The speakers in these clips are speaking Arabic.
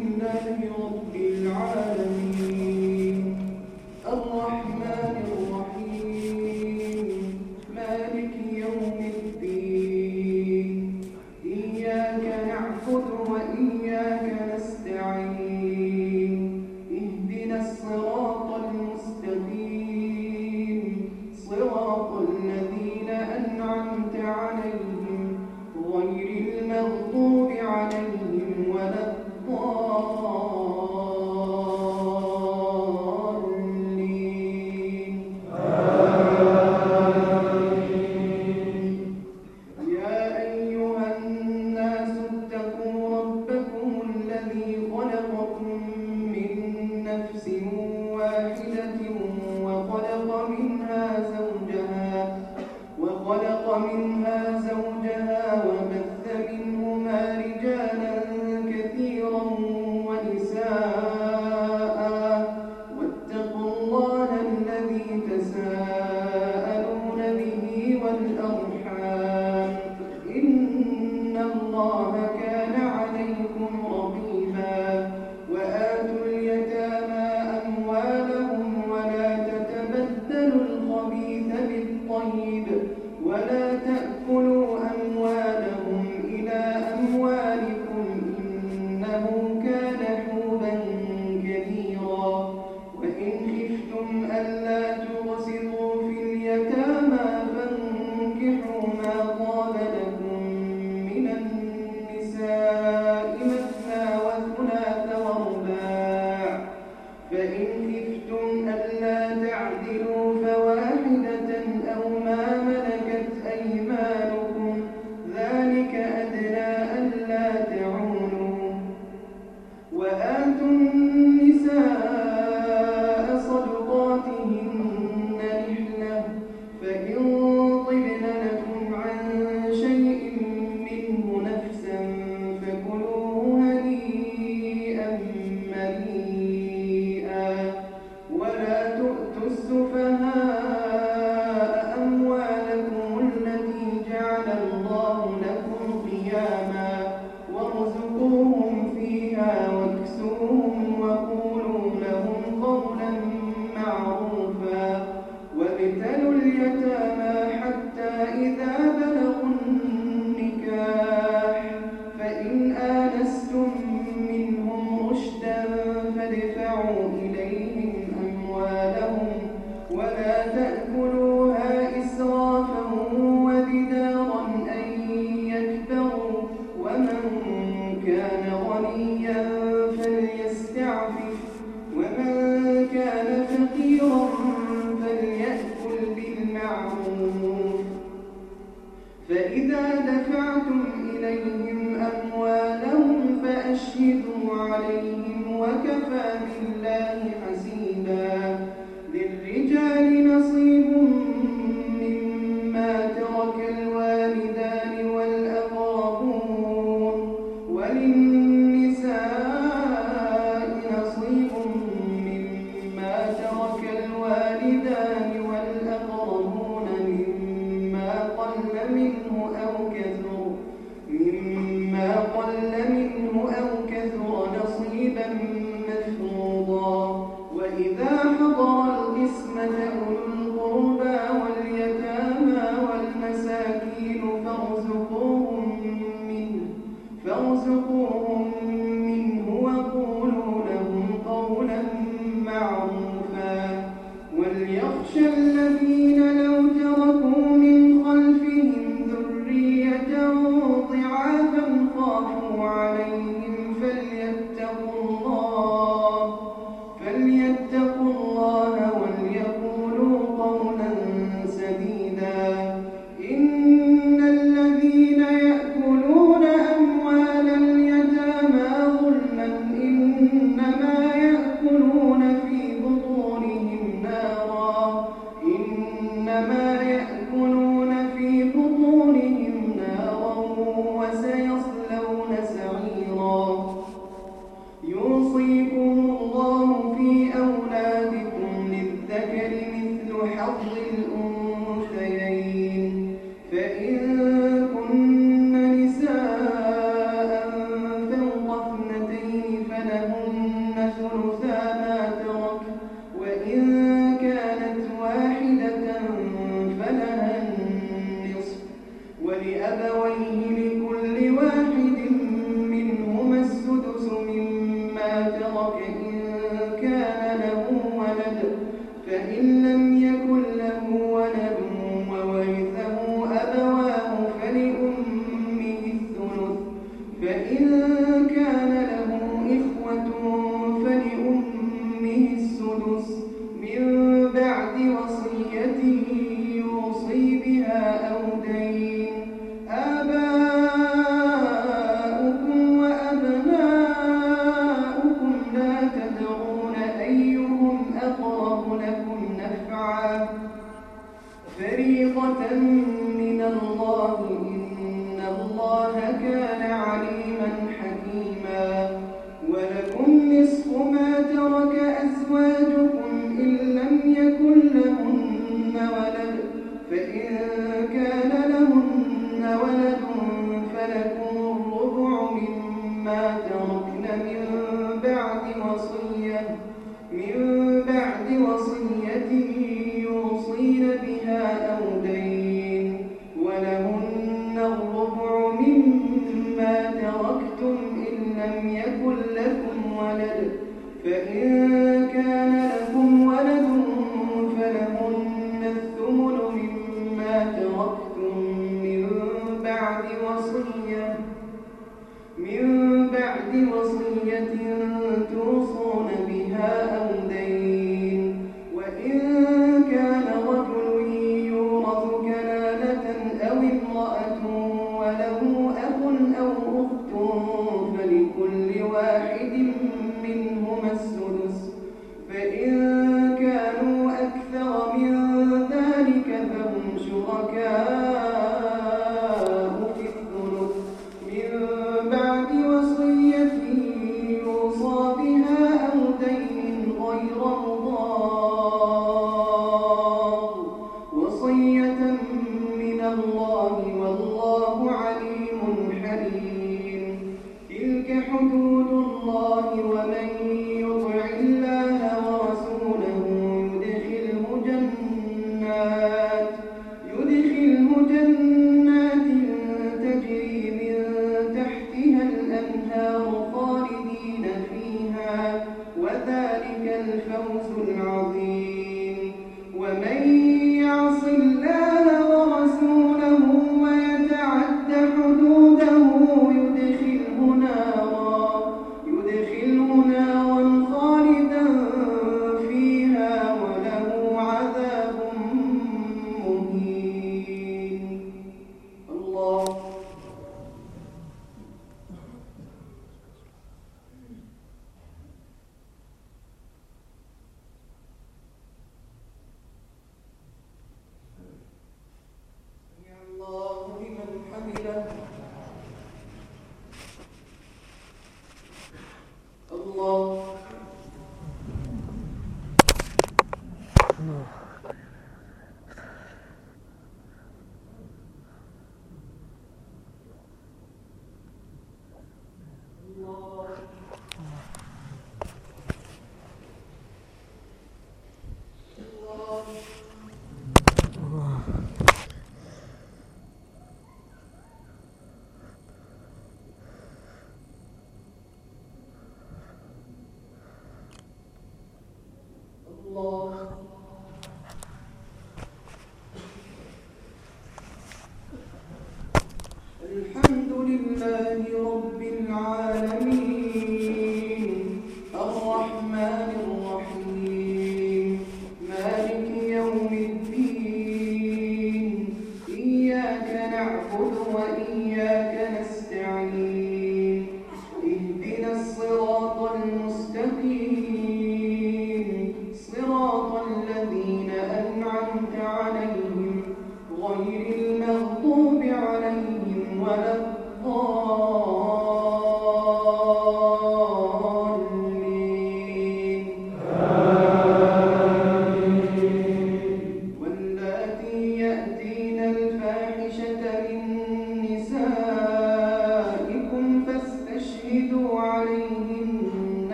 لله رب الخبيث بالطيب ولا تأكلوا فارزقوهم وإن تركتم إن لم يكن لكم ولد فإن كان لكم woman.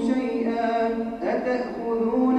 شيئا أتأخذونه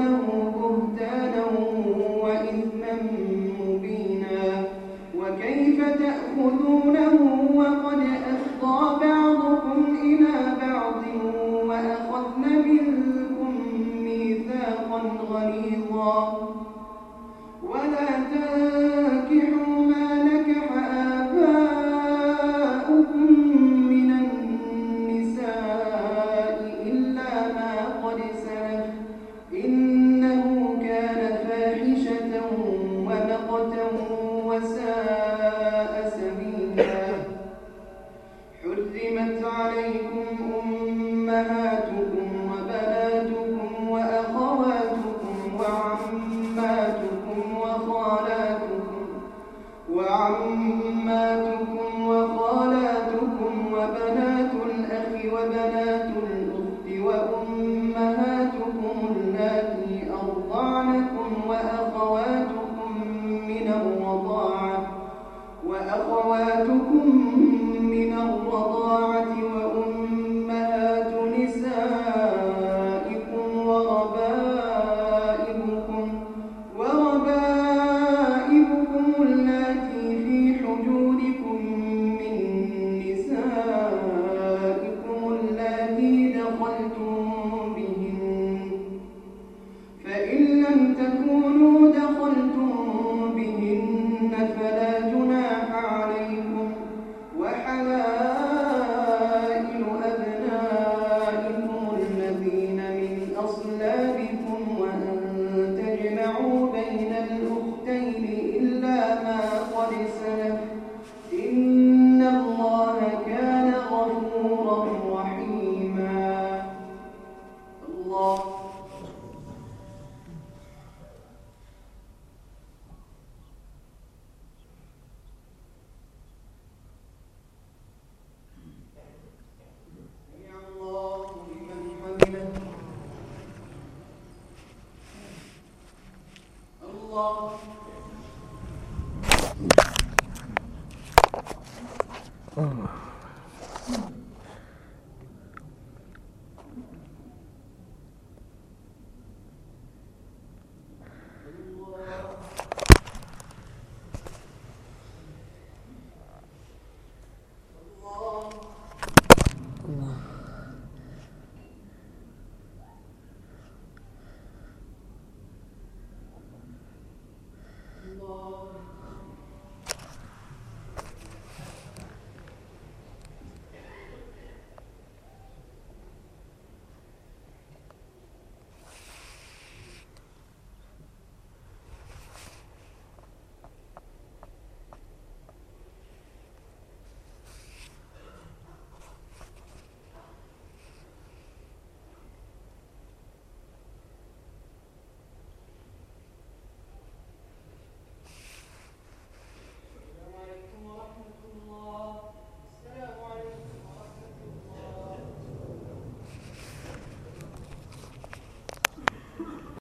어...